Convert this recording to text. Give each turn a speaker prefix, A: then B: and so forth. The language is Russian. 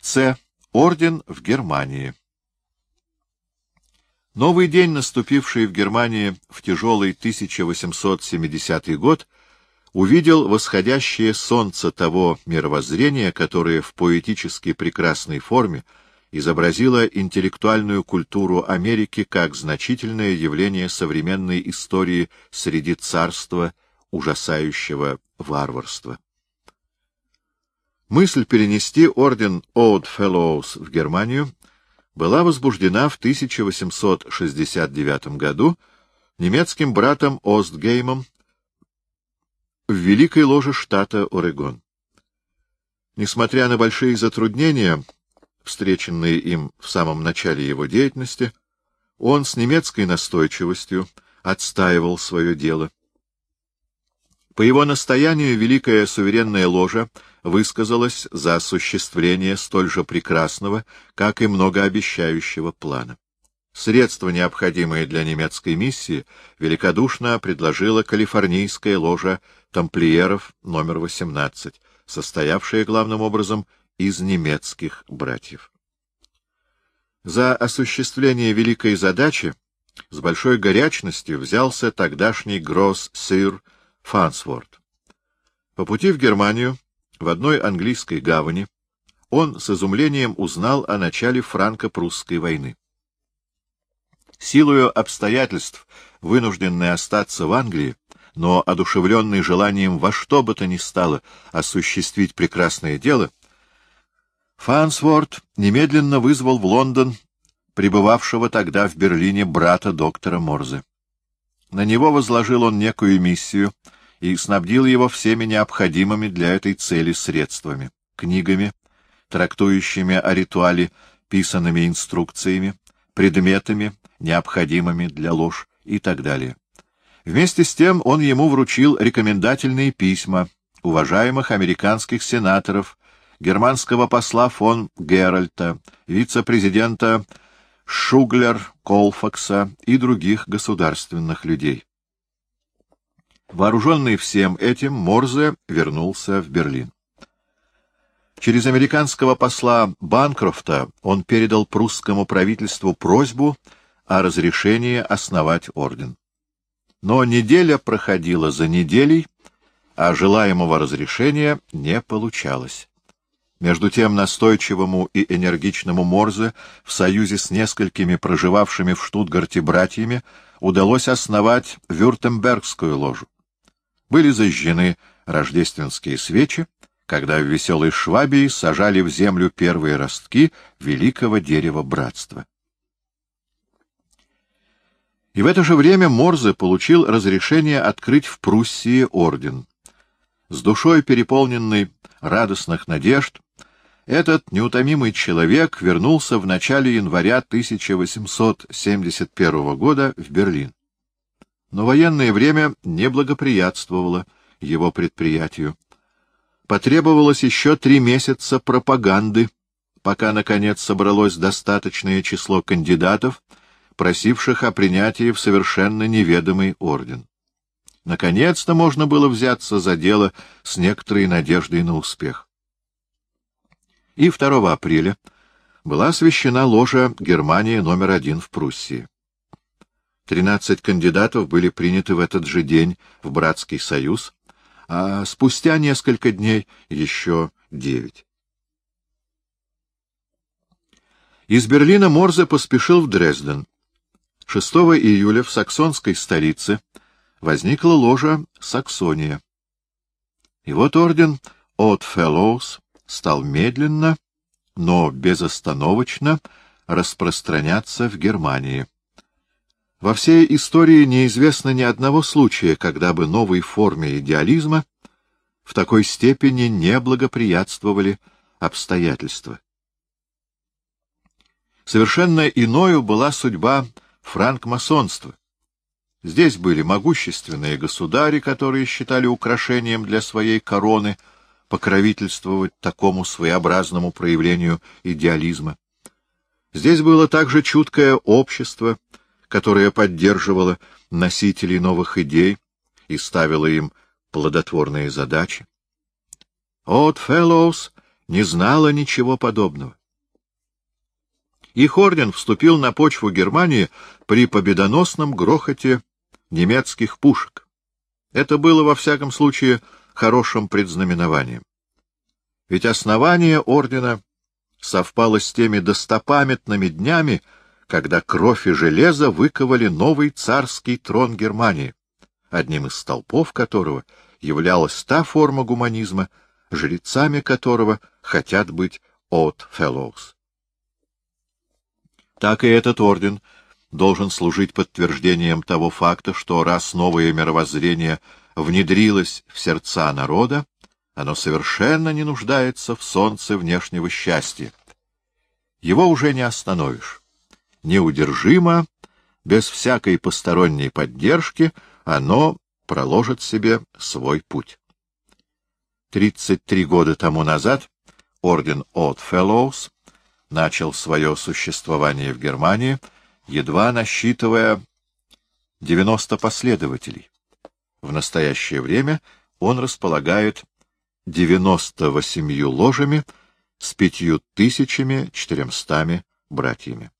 A: С. Орден в Германии. Новый день, наступивший в Германии в тяжелый 1870 год, увидел восходящее солнце того мировоззрения, которое в поэтически прекрасной форме изобразило интеллектуальную культуру Америки как значительное явление современной истории среди царства ужасающего варварства. Мысль перенести орден Old Fellows в Германию была возбуждена в 1869 году немецким братом Остгеймом в Великой Ложе штата Орегон. Несмотря на большие затруднения, встреченные им в самом начале его деятельности, он с немецкой настойчивостью отстаивал свое дело. По его настоянию Великая Суверенная Ложа высказалась за осуществление столь же прекрасного, как и многообещающего плана. Средства, необходимые для немецкой миссии, великодушно предложила калифорнийская ложа тамплиеров номер 18, состоявшая главным образом из немецких братьев. За осуществление великой задачи с большой горячностью взялся тогдашний гросс-сыр Фансворт. По пути в Германию, в одной английской гавани, он с изумлением узнал о начале франко-прусской войны. Силою обстоятельств, вынужденный остаться в Англии, но одушевленный желанием во что бы то ни стало осуществить прекрасное дело, Фансворт немедленно вызвал в Лондон пребывавшего тогда в Берлине брата доктора Морзе. На него возложил он некую миссию и снабдил его всеми необходимыми для этой цели средствами, книгами, трактующими о ритуале, писанными инструкциями, предметами, необходимыми для ложь и так далее. Вместе с тем он ему вручил рекомендательные письма уважаемых американских сенаторов, германского посла фон Геральта, вице-президента Шуглер, Колфакса и других государственных людей. Вооруженный всем этим, Морзе вернулся в Берлин. Через американского посла Банкрофта он передал прусскому правительству просьбу о разрешении основать орден. Но неделя проходила за неделей, а желаемого разрешения не получалось. Между тем настойчивому и энергичному Морзе в союзе с несколькими проживавшими в Штутгарте братьями удалось основать Вюртембергскую ложу. Были зажжены рождественские свечи, когда в веселой Швабии сажали в землю первые ростки великого дерева братства. И в это же время Морзе получил разрешение открыть в Пруссии орден. С душой переполненной радостных надежд, этот неутомимый человек вернулся в начале января 1871 года в Берлин. Но военное время не благоприятствовало его предприятию. Потребовалось еще три месяца пропаганды, пока, наконец, собралось достаточное число кандидатов, просивших о принятии в совершенно неведомый орден. Наконец-то можно было взяться за дело с некоторой надеждой на успех. И 2 апреля была освящена ложа Германия номер один в Пруссии. Тринадцать кандидатов были приняты в этот же день в Братский союз, а спустя несколько дней еще девять. Из Берлина Морзе поспешил в Дрезден. 6 июля в саксонской столице возникла ложа Саксония. И вот орден от Fellows стал медленно, но безостановочно распространяться в Германии. Во всей истории неизвестно ни одного случая, когда бы новой форме идеализма в такой степени не благоприятствовали обстоятельства. Совершенно иною была судьба франкмасонства. Здесь были могущественные государи, которые считали украшением для своей короны покровительствовать такому своеобразному проявлению идеализма. Здесь было также чуткое общество, которое поддерживало носителей новых идей и ставило им плодотворные задачи. От Fellows не знала ничего подобного. Их орден вступил на почву Германии при победоносном грохоте немецких пушек. Это было, во всяком случае, хорошим предзнаменованием. Ведь основание ордена совпало с теми достопамятными днями, когда кровь и железо выковали новый царский трон Германии, одним из столпов которого являлась та форма гуманизма, жрецами которого хотят быть от Fellows. Так и этот орден должен служить подтверждением того факта, что раз новое мировоззрение внедрилось в сердца народа, оно совершенно не нуждается в солнце внешнего счастья. Его уже не остановишь. Неудержимо, без всякой посторонней поддержки, оно проложит себе свой путь. 33 года тому назад орден Odd Fellows начал свое существование в Германии, едва насчитывая 90 последователей. В настоящее время он располагает 98 ложами с 5400 братьями.